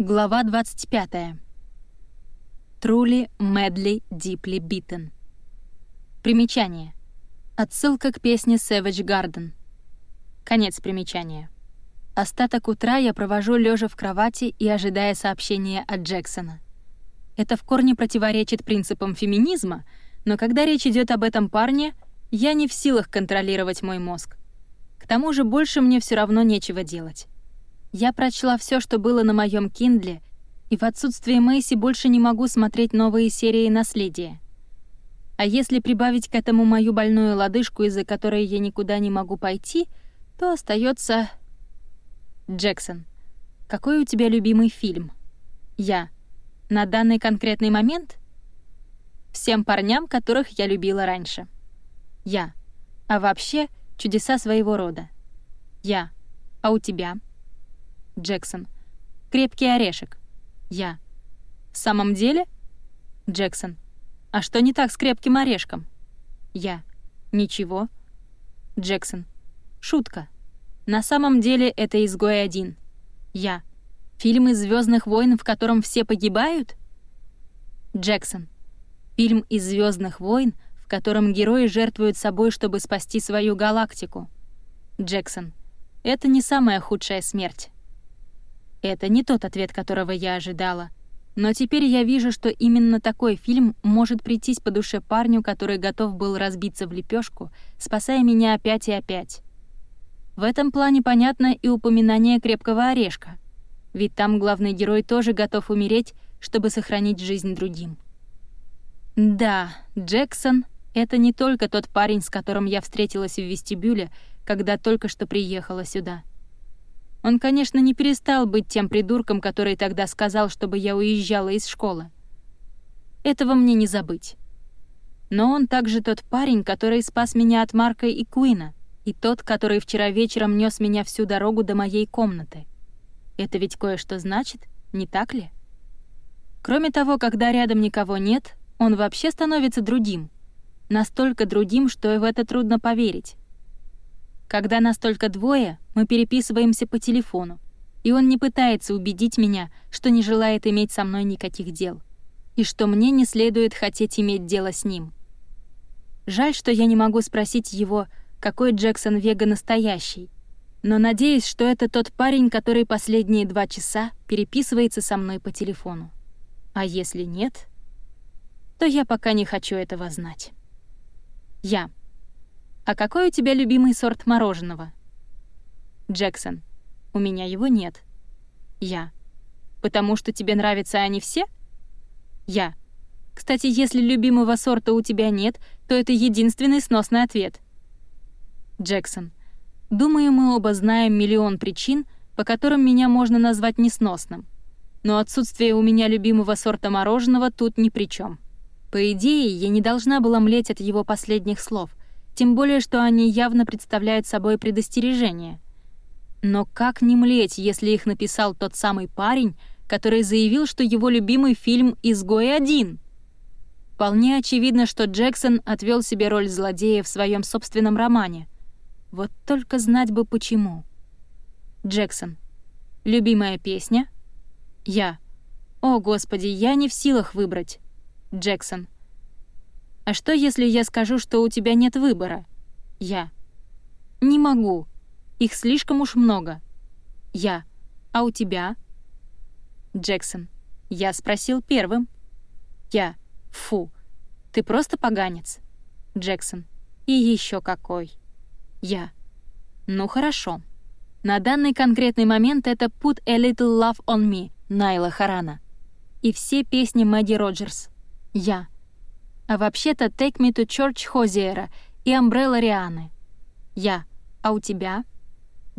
Глава 25. Truly, madly, deeply beaten. Примечание. Отсылка к песне Savage Garden. Конец примечания. Остаток утра я провожу лежа в кровати и ожидая сообщения от Джексона. Это в корне противоречит принципам феминизма, но когда речь идет об этом парне, я не в силах контролировать мой мозг. К тому же больше мне все равно нечего делать. Я прочла все, что было на моем Киндле, и в отсутствие Мэйси больше не могу смотреть новые серии «Наследия». А если прибавить к этому мою больную лодыжку, из-за которой я никуда не могу пойти, то остается Джексон. Какой у тебя любимый фильм? Я. На данный конкретный момент? Всем парням, которых я любила раньше. Я. А вообще, чудеса своего рода. Я. А у тебя? Джексон. «Крепкий орешек». Я. «В самом деле?» Джексон. «А что не так с крепким орешком?» Я. «Ничего». Джексон. «Шутка. На самом деле это «Изгой один». Я. «Фильм из Звездных войн, в котором все погибают?» Джексон. «Фильм из Звездных войн, в котором герои жертвуют собой, чтобы спасти свою галактику». Джексон. «Это не самая худшая смерть». Это не тот ответ, которого я ожидала. Но теперь я вижу, что именно такой фильм может прийтись по душе парню, который готов был разбиться в лепешку, спасая меня опять и опять. В этом плане понятно и упоминание крепкого орешка. Ведь там главный герой тоже готов умереть, чтобы сохранить жизнь другим. Да, Джексон — это не только тот парень, с которым я встретилась в вестибюле, когда только что приехала сюда — он, конечно, не перестал быть тем придурком, который тогда сказал, чтобы я уезжала из школы. Этого мне не забыть. Но он также тот парень, который спас меня от Марка и Куина, и тот, который вчера вечером нес меня всю дорогу до моей комнаты. Это ведь кое-что значит, не так ли? Кроме того, когда рядом никого нет, он вообще становится другим. Настолько другим, что в это трудно поверить. Когда нас только двое, мы переписываемся по телефону, и он не пытается убедить меня, что не желает иметь со мной никаких дел, и что мне не следует хотеть иметь дело с ним. Жаль, что я не могу спросить его, какой Джексон Вега настоящий, но надеюсь, что это тот парень, который последние два часа переписывается со мной по телефону. А если нет, то я пока не хочу этого знать. Я. «А какой у тебя любимый сорт мороженого?» Джексон. «У меня его нет». Я. «Потому что тебе нравятся они все?» Я. «Кстати, если любимого сорта у тебя нет, то это единственный сносный ответ». Джексон. «Думаю, мы оба знаем миллион причин, по которым меня можно назвать несносным. Но отсутствие у меня любимого сорта мороженого тут ни при чем. По идее, я не должна была млеть от его последних слов, тем более, что они явно представляют собой предостережение. Но как не млеть, если их написал тот самый парень, который заявил, что его любимый фильм «Изгой один»? Вполне очевидно, что Джексон отвел себе роль злодея в своем собственном романе. Вот только знать бы почему. Джексон. Любимая песня? Я. О, Господи, я не в силах выбрать. Джексон. А что, если я скажу, что у тебя нет выбора? Я. Не могу. Их слишком уж много. Я. А у тебя? Джексон. Я спросил первым. Я. Фу. Ты просто поганец. Джексон. И еще какой. Я. Ну хорошо. На данный конкретный момент это Put a Little Love on Me Найла Харана. И все песни Мэдди Роджерс. Я. А вообще-то Take Me to Church Хозиера и Umbrella Рианы. Я. А у тебя?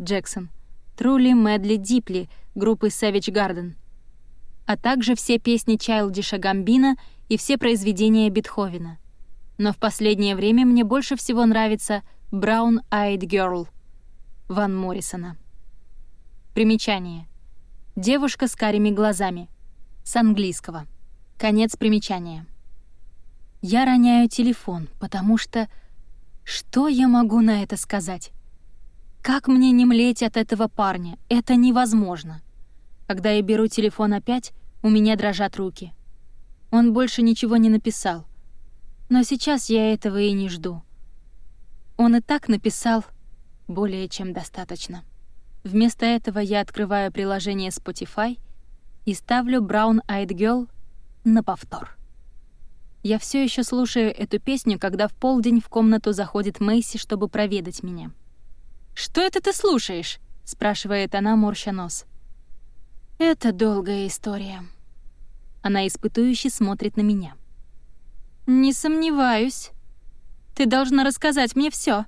Джексон. Truly Madly Deeply группы Savage Garden. А также все песни Чайлдиша Гамбина и все произведения Бетховена. Но в последнее время мне больше всего нравится Brown Eyed Girl Ван Моррисона. Примечание. Девушка с карими глазами. С английского. Конец примечания. Я роняю телефон, потому что... Что я могу на это сказать? Как мне не млеть от этого парня? Это невозможно. Когда я беру телефон опять, у меня дрожат руки. Он больше ничего не написал. Но сейчас я этого и не жду. Он и так написал более чем достаточно. Вместо этого я открываю приложение Spotify и ставлю Brown Eyed Girl на повтор. Я все еще слушаю эту песню, когда в полдень в комнату заходит Мэйси, чтобы проведать меня. «Что это ты слушаешь?» — спрашивает она, морща нос. «Это долгая история». Она испытующе смотрит на меня. «Не сомневаюсь. Ты должна рассказать мне все.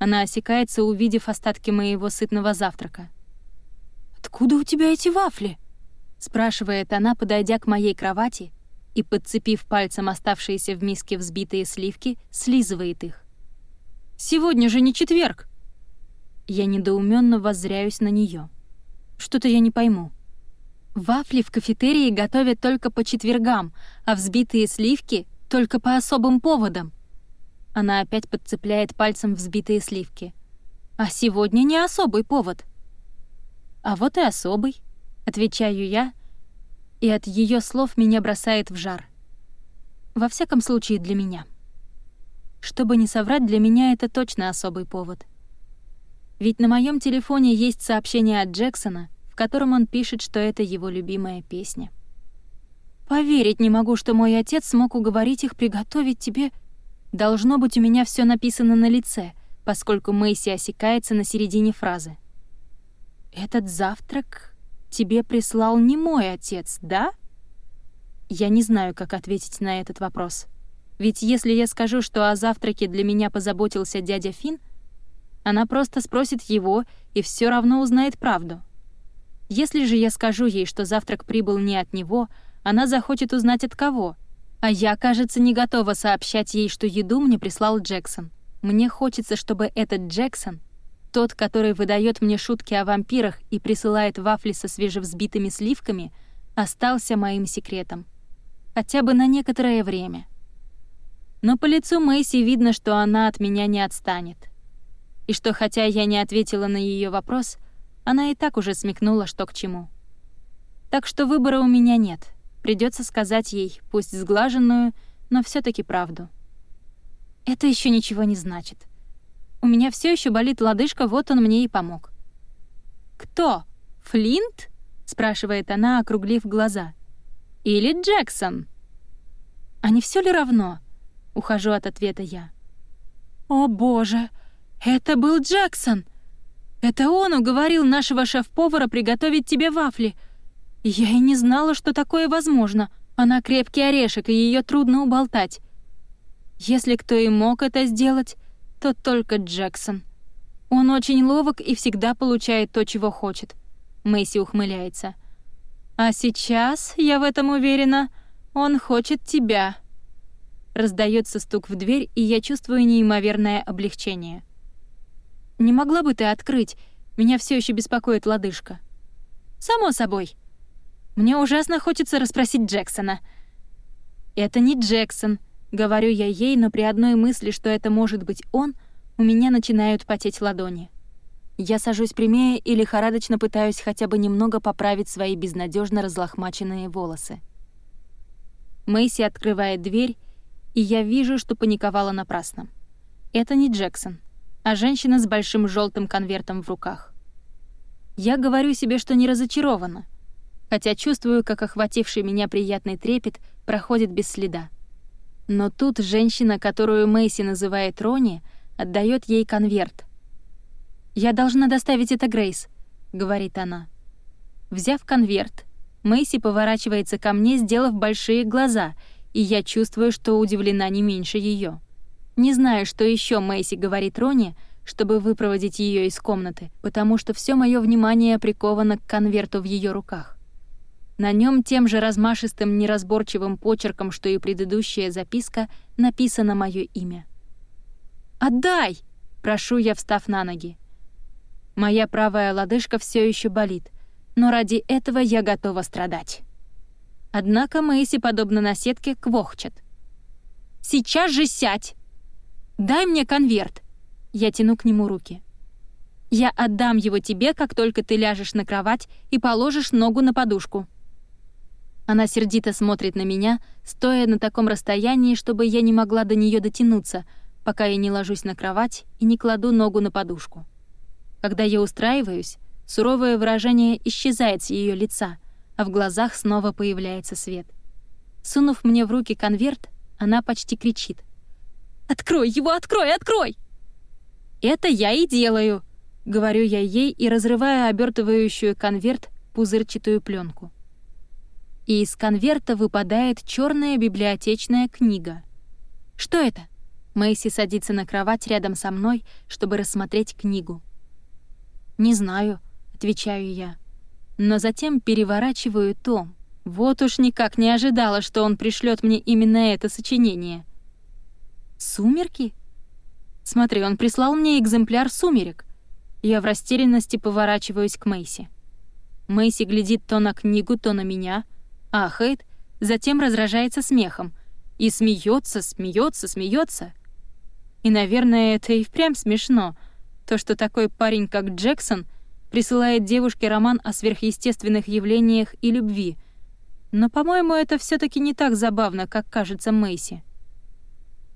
Она осекается, увидев остатки моего сытного завтрака. «Откуда у тебя эти вафли?» — спрашивает она, подойдя к моей кровати и, подцепив пальцем оставшиеся в миске взбитые сливки, слизывает их. «Сегодня же не четверг!» Я недоуменно воззряюсь на нее. Что-то я не пойму. Вафли в кафетерии готовят только по четвергам, а взбитые сливки — только по особым поводам. Она опять подцепляет пальцем взбитые сливки. А сегодня не особый повод. А вот и особый, отвечаю я, и от ее слов меня бросает в жар. Во всяком случае, для меня. Чтобы не соврать, для меня это точно особый повод. Ведь на моем телефоне есть сообщение от Джексона, в котором он пишет, что это его любимая песня. Поверить не могу, что мой отец смог уговорить их приготовить тебе Должно быть, у меня все написано на лице, поскольку Мэйси осекается на середине фразы. «Этот завтрак тебе прислал не мой отец, да?» Я не знаю, как ответить на этот вопрос. Ведь если я скажу, что о завтраке для меня позаботился дядя Фин, она просто спросит его и все равно узнает правду. Если же я скажу ей, что завтрак прибыл не от него, она захочет узнать от кого — а я, кажется, не готова сообщать ей, что еду мне прислал Джексон. Мне хочется, чтобы этот Джексон, тот, который выдает мне шутки о вампирах и присылает вафли со свежевзбитыми сливками, остался моим секретом. Хотя бы на некоторое время. Но по лицу Мэйси видно, что она от меня не отстанет. И что, хотя я не ответила на ее вопрос, она и так уже смекнула, что к чему. Так что выбора у меня нет — Придется сказать ей, пусть сглаженную, но все таки правду. Это еще ничего не значит. У меня все еще болит лодыжка, вот он мне и помог. «Кто? Флинт?» — спрашивает она, округлив глаза. «Или Джексон?» «А не все ли равно?» — ухожу от ответа я. «О боже, это был Джексон! Это он уговорил нашего шеф-повара приготовить тебе вафли!» Я и не знала, что такое возможно. Она крепкий орешек, и ее трудно уболтать. Если кто и мог это сделать, то только Джексон. Он очень ловок и всегда получает то, чего хочет. Мэйси ухмыляется. А сейчас, я в этом уверена, он хочет тебя. Раздается стук в дверь, и я чувствую неимоверное облегчение. Не могла бы ты открыть? Меня все еще беспокоит лодыжка. Само собой. Мне ужасно хочется расспросить Джексона. «Это не Джексон», — говорю я ей, но при одной мысли, что это может быть он, у меня начинают потеть ладони. Я сажусь прямее и лихорадочно пытаюсь хотя бы немного поправить свои безнадежно разлохмаченные волосы. Мэйси открывает дверь, и я вижу, что паниковала напрасно. Это не Джексон, а женщина с большим желтым конвертом в руках. Я говорю себе, что не разочарована — хотя чувствую, как охвативший меня приятный трепет проходит без следа. Но тут женщина, которую Мэйси называет Рони, отдает ей конверт. «Я должна доставить это Грейс», — говорит она. Взяв конверт, Мэйси поворачивается ко мне, сделав большие глаза, и я чувствую, что удивлена не меньше ее. Не знаю, что еще Мэйси говорит Рони, чтобы выпроводить ее из комнаты, потому что все мое внимание приковано к конверту в ее руках. На нем тем же размашистым неразборчивым почерком, что и предыдущая записка, написано мое имя. «Отдай!» — прошу я, встав на ноги. Моя правая лодыжка все еще болит, но ради этого я готова страдать. Однако Мэйси, подобно наседке, квохчет. «Сейчас же сядь! Дай мне конверт!» Я тяну к нему руки. Я отдам его тебе, как только ты ляжешь на кровать и положишь ногу на подушку». Она сердито смотрит на меня, стоя на таком расстоянии, чтобы я не могла до нее дотянуться, пока я не ложусь на кровать и не кладу ногу на подушку. Когда я устраиваюсь, суровое выражение исчезает с ее лица, а в глазах снова появляется свет. Сунув мне в руки конверт, она почти кричит. «Открой его, открой, открой!» «Это я и делаю», — говорю я ей и разрываю обертывающую конверт пузырчатую пленку и из конверта выпадает черная библиотечная книга. «Что это?» Мэйси садится на кровать рядом со мной, чтобы рассмотреть книгу. «Не знаю», — отвечаю я. Но затем переворачиваю том. Вот уж никак не ожидала, что он пришлет мне именно это сочинение. «Сумерки?» Смотри, он прислал мне экземпляр «Сумерек». Я в растерянности поворачиваюсь к Мэйси. Мэйси глядит то на книгу, то на меня — ахает, затем разражается смехом. И смеется, смеется, смеется. И, наверное, это и впрямь смешно. То, что такой парень, как Джексон, присылает девушке роман о сверхъестественных явлениях и любви. Но, по-моему, это все таки не так забавно, как кажется Мэйси.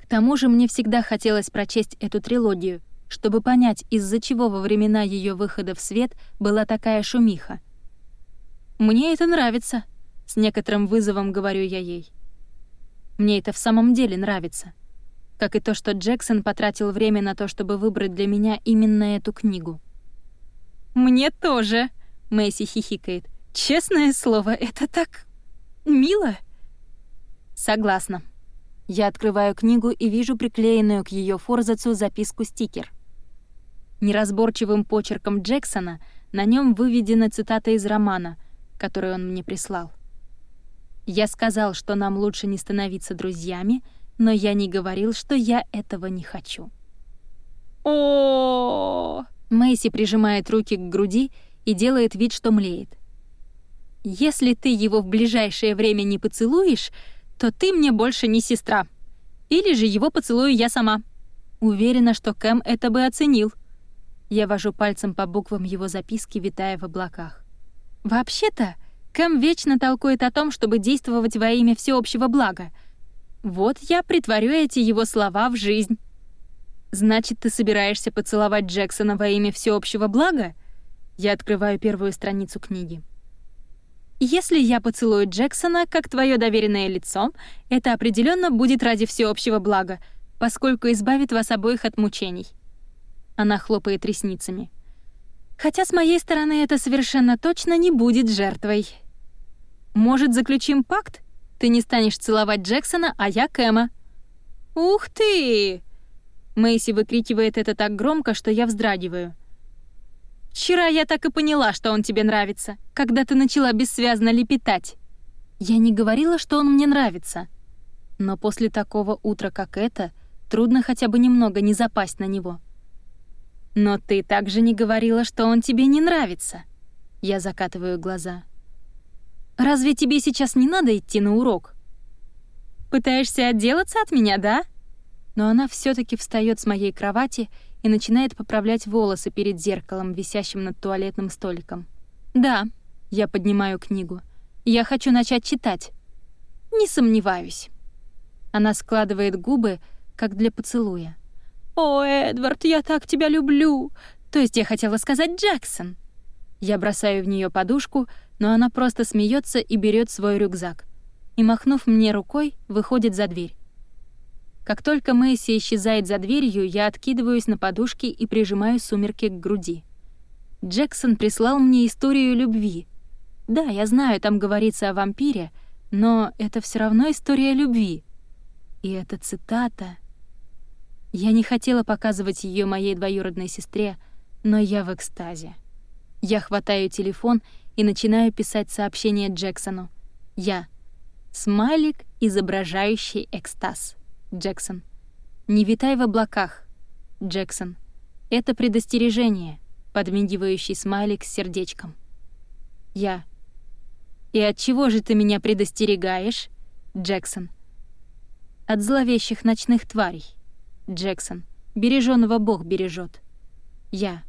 К тому же мне всегда хотелось прочесть эту трилогию, чтобы понять, из-за чего во времена ее выхода в свет была такая шумиха. «Мне это нравится», с некоторым вызовом говорю я ей. Мне это в самом деле нравится. Как и то, что Джексон потратил время на то, чтобы выбрать для меня именно эту книгу. «Мне тоже», — Мэйси хихикает. «Честное слово, это так... мило». «Согласна». Я открываю книгу и вижу приклеенную к ее форзацу записку-стикер. Неразборчивым почерком Джексона на нем выведена цитата из романа, который он мне прислал. Я сказал, что нам лучше не становиться друзьями, но я не говорил, что я этого не хочу. О! Мэйси прижимает руки к груди и делает вид, что млеет. Если ты его в ближайшее время не поцелуешь, то ты мне больше не сестра. Или же его поцелую я сама. Уверена, что Кэм это бы оценил. Я вожу пальцем по буквам его записки, витая в облаках. Вообще-то, Кэм вечно толкует о том, чтобы действовать во имя всеобщего блага. Вот я притворю эти его слова в жизнь. Значит, ты собираешься поцеловать Джексона во имя всеобщего блага? Я открываю первую страницу книги. Если я поцелую Джексона как твое доверенное лицо, это определенно будет ради всеобщего блага, поскольку избавит вас обоих от мучений. Она хлопает ресницами. Хотя с моей стороны это совершенно точно не будет жертвой. Может, заключим пакт? Ты не станешь целовать Джексона, а я Кэма». «Ух ты!» Мэйси выкрикивает это так громко, что я вздрагиваю. «Вчера я так и поняла, что он тебе нравится, когда ты начала бессвязно лепетать. Я не говорила, что он мне нравится. Но после такого утра, как это, трудно хотя бы немного не запасть на него. Но ты также не говорила, что он тебе не нравится». Я закатываю глаза. Разве тебе сейчас не надо идти на урок? Пытаешься отделаться от меня, да? Но она все таки встает с моей кровати и начинает поправлять волосы перед зеркалом, висящим над туалетным столиком. Да, я поднимаю книгу. Я хочу начать читать. Не сомневаюсь. Она складывает губы, как для поцелуя. «О, Эдвард, я так тебя люблю!» То есть я хотела сказать Джексон. Я бросаю в нее подушку, но она просто смеется и берет свой рюкзак. И, махнув мне рукой, выходит за дверь. Как только Мэйси исчезает за дверью, я откидываюсь на подушки и прижимаю сумерки к груди. Джексон прислал мне историю любви. Да, я знаю, там говорится о вампире, но это все равно история любви. И эта цитата... Я не хотела показывать ее моей двоюродной сестре, но я в экстазе. Я хватаю телефон и начинаю писать сообщение Джексону. Я. Смайлик, изображающий экстаз. Джексон. Не витай в облаках. Джексон. Это предостережение. Подмигивающий смайлик с сердечком. Я. И от чего же ты меня предостерегаешь? Джексон. От зловещих ночных тварей. Джексон. Бережёного Бог бережет. Я.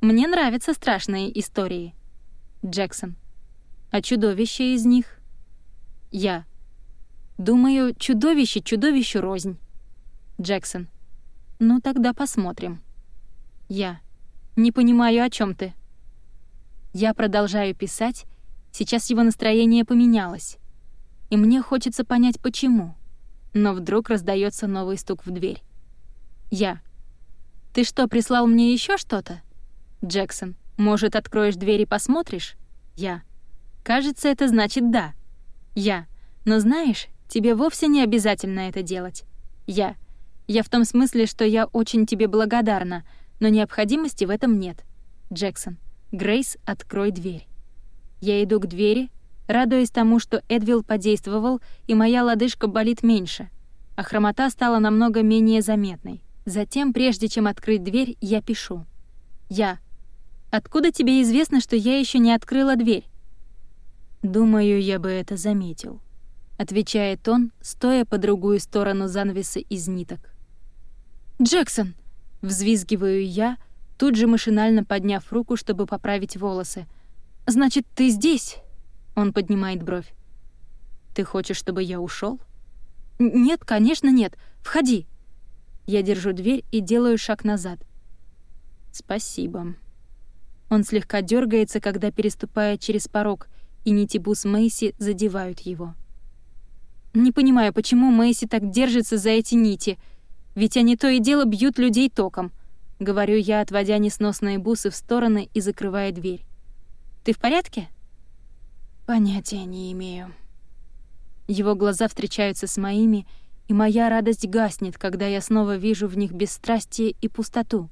Мне нравятся страшные истории. Джексон. А чудовище из них? Я. Думаю, чудовище чудовищу рознь. Джексон. Ну тогда посмотрим. Я. Не понимаю, о чем ты. Я продолжаю писать, сейчас его настроение поменялось. И мне хочется понять, почему. Но вдруг раздается новый стук в дверь. Я. «Ты что, прислал мне еще что-то?» Джексон. «Может, откроешь дверь и посмотришь?» Я. «Кажется, это значит «да». Я. «Но знаешь, тебе вовсе не обязательно это делать». Я. «Я в том смысле, что я очень тебе благодарна, но необходимости в этом нет». Джексон. «Грейс, открой дверь». Я иду к двери, радуясь тому, что Эдвилл подействовал, и моя лодыжка болит меньше, а хромота стала намного менее заметной. Затем, прежде чем открыть дверь, я пишу. Я. «Откуда тебе известно, что я еще не открыла дверь?» «Думаю, я бы это заметил», — отвечает он, стоя по другую сторону занавеса из ниток. «Джексон!» — взвизгиваю я, тут же машинально подняв руку, чтобы поправить волосы. «Значит, ты здесь?» Он поднимает бровь. «Ты хочешь, чтобы я ушел? «Нет, конечно, нет. Входи!» Я держу дверь и делаю шаг назад. «Спасибо». Он слегка дергается, когда переступает через порог, и нити бус Мэйси задевают его. Не понимаю, почему Мэйси так держится за эти нити, ведь они то и дело бьют людей током. Говорю я, отводя несносные бусы в стороны и закрывая дверь. «Ты в порядке?» «Понятия не имею». Его глаза встречаются с моими, и моя радость гаснет, когда я снова вижу в них бесстрастие и пустоту.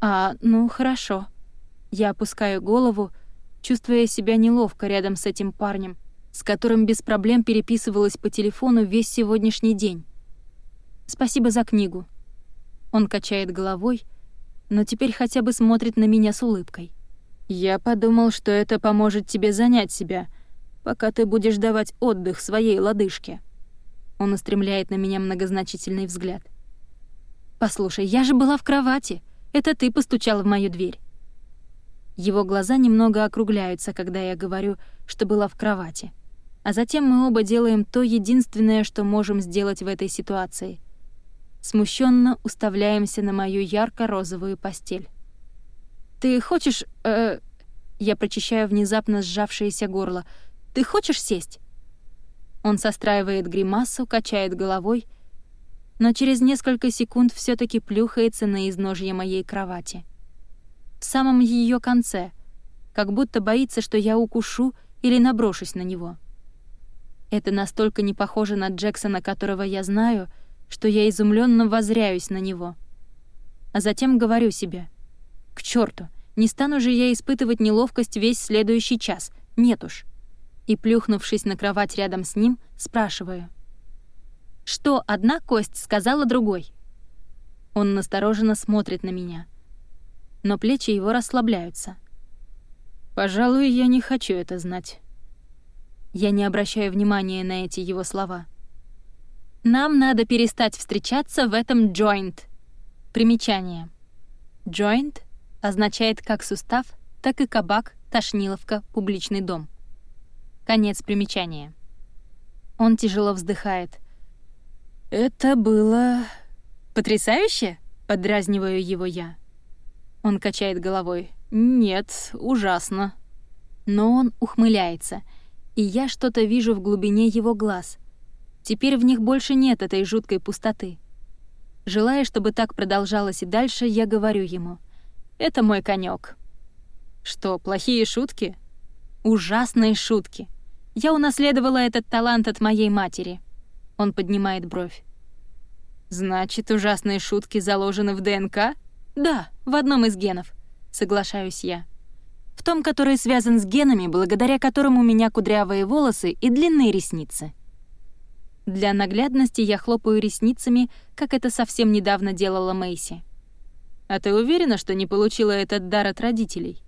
«А, ну, хорошо». Я опускаю голову, чувствуя себя неловко рядом с этим парнем, с которым без проблем переписывалась по телефону весь сегодняшний день. «Спасибо за книгу». Он качает головой, но теперь хотя бы смотрит на меня с улыбкой. «Я подумал, что это поможет тебе занять себя, пока ты будешь давать отдых своей лодыжке». Он устремляет на меня многозначительный взгляд. «Послушай, я же была в кровати. Это ты постучал в мою дверь». Его глаза немного округляются, когда я говорю, что была в кровати. А затем мы оба делаем то единственное, что можем сделать в этой ситуации. Смущенно уставляемся на мою ярко-розовую постель. «Ты хочешь...» э, Я прочищаю внезапно сжавшееся горло. «Ты хочешь сесть?» Он состраивает гримасу, качает головой, но через несколько секунд все таки плюхается на изножье моей кровати. В самом ее конце, как будто боится, что я укушу или наброшусь на него. Это настолько не похоже на Джексона, которого я знаю, что я изумленно возряюсь на него. А затем говорю себе — к черту, не стану же я испытывать неловкость весь следующий час. Нет уж. И, плюхнувшись на кровать рядом с ним, спрашиваю. «Что одна кость сказала другой?» Он настороженно смотрит на меня. Но плечи его расслабляются. «Пожалуй, я не хочу это знать». Я не обращаю внимания на эти его слова. «Нам надо перестать встречаться в этом джойнт». Примечание. Джойнт означает как сустав, так и кабак, тошниловка, публичный дом. Конец примечания. Он тяжело вздыхает. «Это было... потрясающе?» — подразниваю его я. Он качает головой. «Нет, ужасно». Но он ухмыляется, и я что-то вижу в глубине его глаз. Теперь в них больше нет этой жуткой пустоты. Желая, чтобы так продолжалось и дальше, я говорю ему — это мой конек. Что, плохие шутки? Ужасные шутки. Я унаследовала этот талант от моей матери. Он поднимает бровь. Значит, ужасные шутки заложены в ДНК? Да, в одном из генов. Соглашаюсь я. В том, который связан с генами, благодаря которым у меня кудрявые волосы и длинные ресницы. Для наглядности я хлопаю ресницами, как это совсем недавно делала Мэйси. «А ты уверена, что не получила этот дар от родителей?»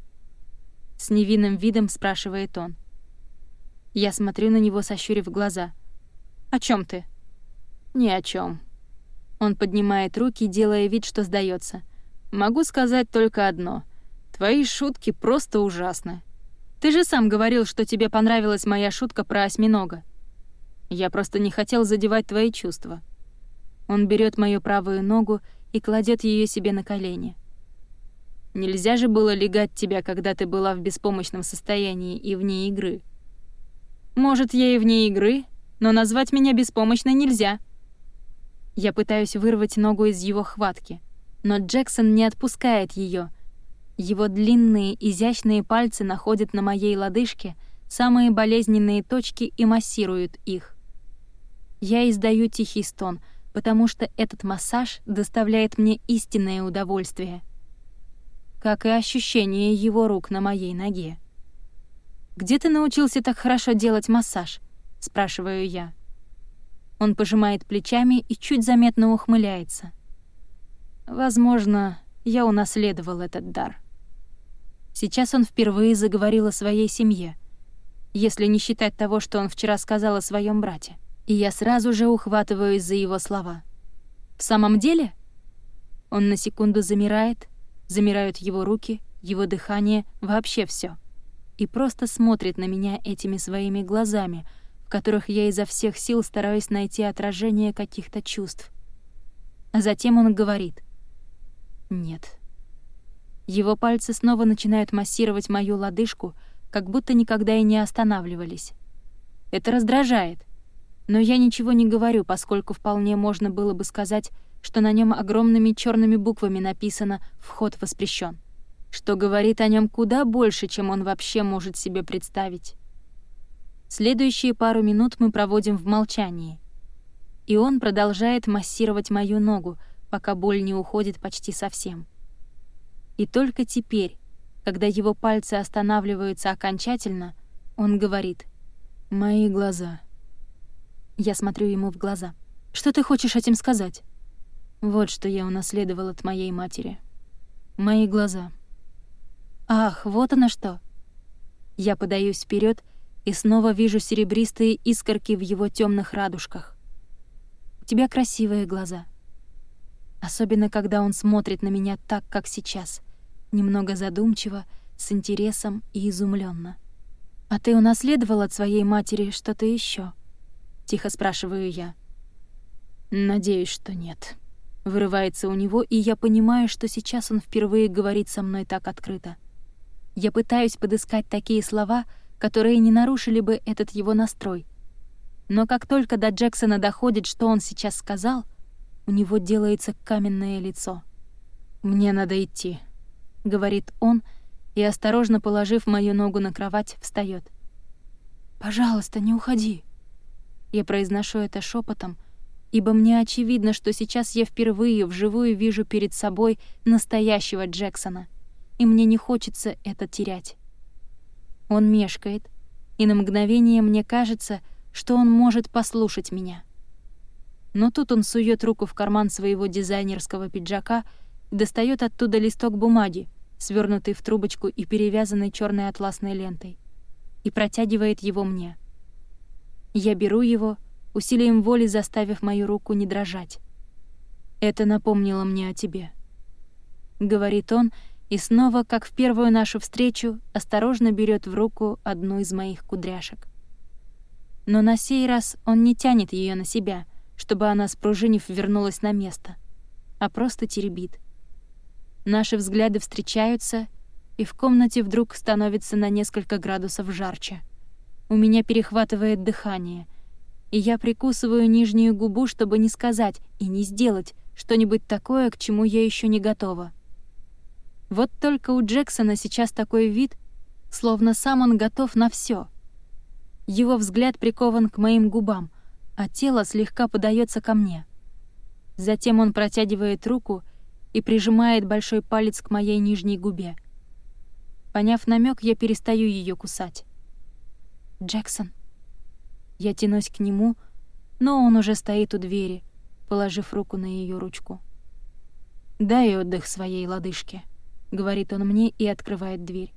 С невинным видом спрашивает он. Я смотрю на него, сощурив глаза. «О чем ты?» «Ни о чем. Он поднимает руки, делая вид, что сдается. «Могу сказать только одно. Твои шутки просто ужасны. Ты же сам говорил, что тебе понравилась моя шутка про осьминога. Я просто не хотел задевать твои чувства. Он берет мою правую ногу и кладет ее себе на колени. Нельзя же было легать тебя, когда ты была в беспомощном состоянии и вне игры. Может, я и вне игры, но назвать меня беспомощной нельзя. Я пытаюсь вырвать ногу из его хватки, но Джексон не отпускает ее. Его длинные, изящные пальцы находят на моей лодыжке самые болезненные точки и массируют их. Я издаю тихий стон, потому что этот массаж доставляет мне истинное удовольствие — как и ощущение его рук на моей ноге. «Где ты научился так хорошо делать массаж?» — спрашиваю я. Он пожимает плечами и чуть заметно ухмыляется. Возможно, я унаследовал этот дар. Сейчас он впервые заговорил о своей семье, если не считать того, что он вчера сказал о своем брате. И я сразу же ухватываюсь за его слова. «В самом деле?» Он на секунду замирает, Замирают его руки, его дыхание, вообще все. И просто смотрит на меня этими своими глазами, в которых я изо всех сил стараюсь найти отражение каких-то чувств. А затем он говорит «Нет». Его пальцы снова начинают массировать мою лодыжку, как будто никогда и не останавливались. Это раздражает. Но я ничего не говорю, поскольку вполне можно было бы сказать что на нем огромными черными буквами написано «Вход воспрещен», что говорит о нем куда больше, чем он вообще может себе представить. Следующие пару минут мы проводим в молчании. И он продолжает массировать мою ногу, пока боль не уходит почти совсем. И только теперь, когда его пальцы останавливаются окончательно, он говорит «Мои глаза». Я смотрю ему в глаза. «Что ты хочешь этим сказать?» Вот что я унаследовал от моей матери. Мои глаза. Ах, вот оно что. Я подаюсь вперед и снова вижу серебристые искорки в его темных радужках. У тебя красивые глаза. Особенно, когда он смотрит на меня так, как сейчас, немного задумчиво, с интересом и изумленно. «А ты унаследовал от своей матери что-то еще? тихо спрашиваю я. «Надеюсь, что нет». Вырывается у него, и я понимаю, что сейчас он впервые говорит со мной так открыто. Я пытаюсь подыскать такие слова, которые не нарушили бы этот его настрой. Но как только до Джексона доходит, что он сейчас сказал, у него делается каменное лицо. «Мне надо идти», — говорит он, и, осторожно положив мою ногу на кровать, встает. «Пожалуйста, не уходи». Я произношу это шепотом, ибо мне очевидно, что сейчас я впервые вживую вижу перед собой настоящего Джексона, и мне не хочется это терять. Он мешкает, и на мгновение мне кажется, что он может послушать меня. Но тут он сует руку в карман своего дизайнерского пиджака и достает оттуда листок бумаги, свернутый в трубочку и перевязанный черной атласной лентой, и протягивает его мне. Я беру его усилием воли заставив мою руку не дрожать. «Это напомнило мне о тебе», — говорит он, и снова, как в первую нашу встречу, осторожно берет в руку одну из моих кудряшек. Но на сей раз он не тянет ее на себя, чтобы она, спружинив, вернулась на место, а просто теребит. Наши взгляды встречаются, и в комнате вдруг становится на несколько градусов жарче. У меня перехватывает дыхание — и я прикусываю нижнюю губу, чтобы не сказать и не сделать что-нибудь такое, к чему я еще не готова. Вот только у Джексона сейчас такой вид, словно сам он готов на все. Его взгляд прикован к моим губам, а тело слегка подается ко мне. Затем он протягивает руку и прижимает большой палец к моей нижней губе. Поняв намек, я перестаю ее кусать. «Джексон», я тянусь к нему, но он уже стоит у двери, положив руку на ее ручку. «Дай отдых своей лодыжке», — говорит он мне и открывает дверь.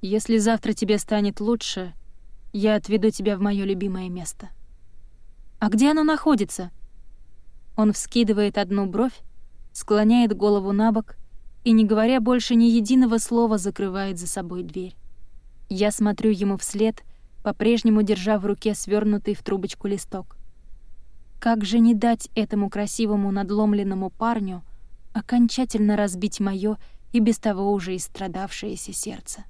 «Если завтра тебе станет лучше, я отведу тебя в моё любимое место». «А где оно находится?» Он вскидывает одну бровь, склоняет голову на бок и, не говоря больше ни единого слова, закрывает за собой дверь. Я смотрю ему вслед, по-прежнему держа в руке свернутый в трубочку листок. Как же не дать этому красивому надломленному парню окончательно разбить моё и без того уже истрадавшееся сердце?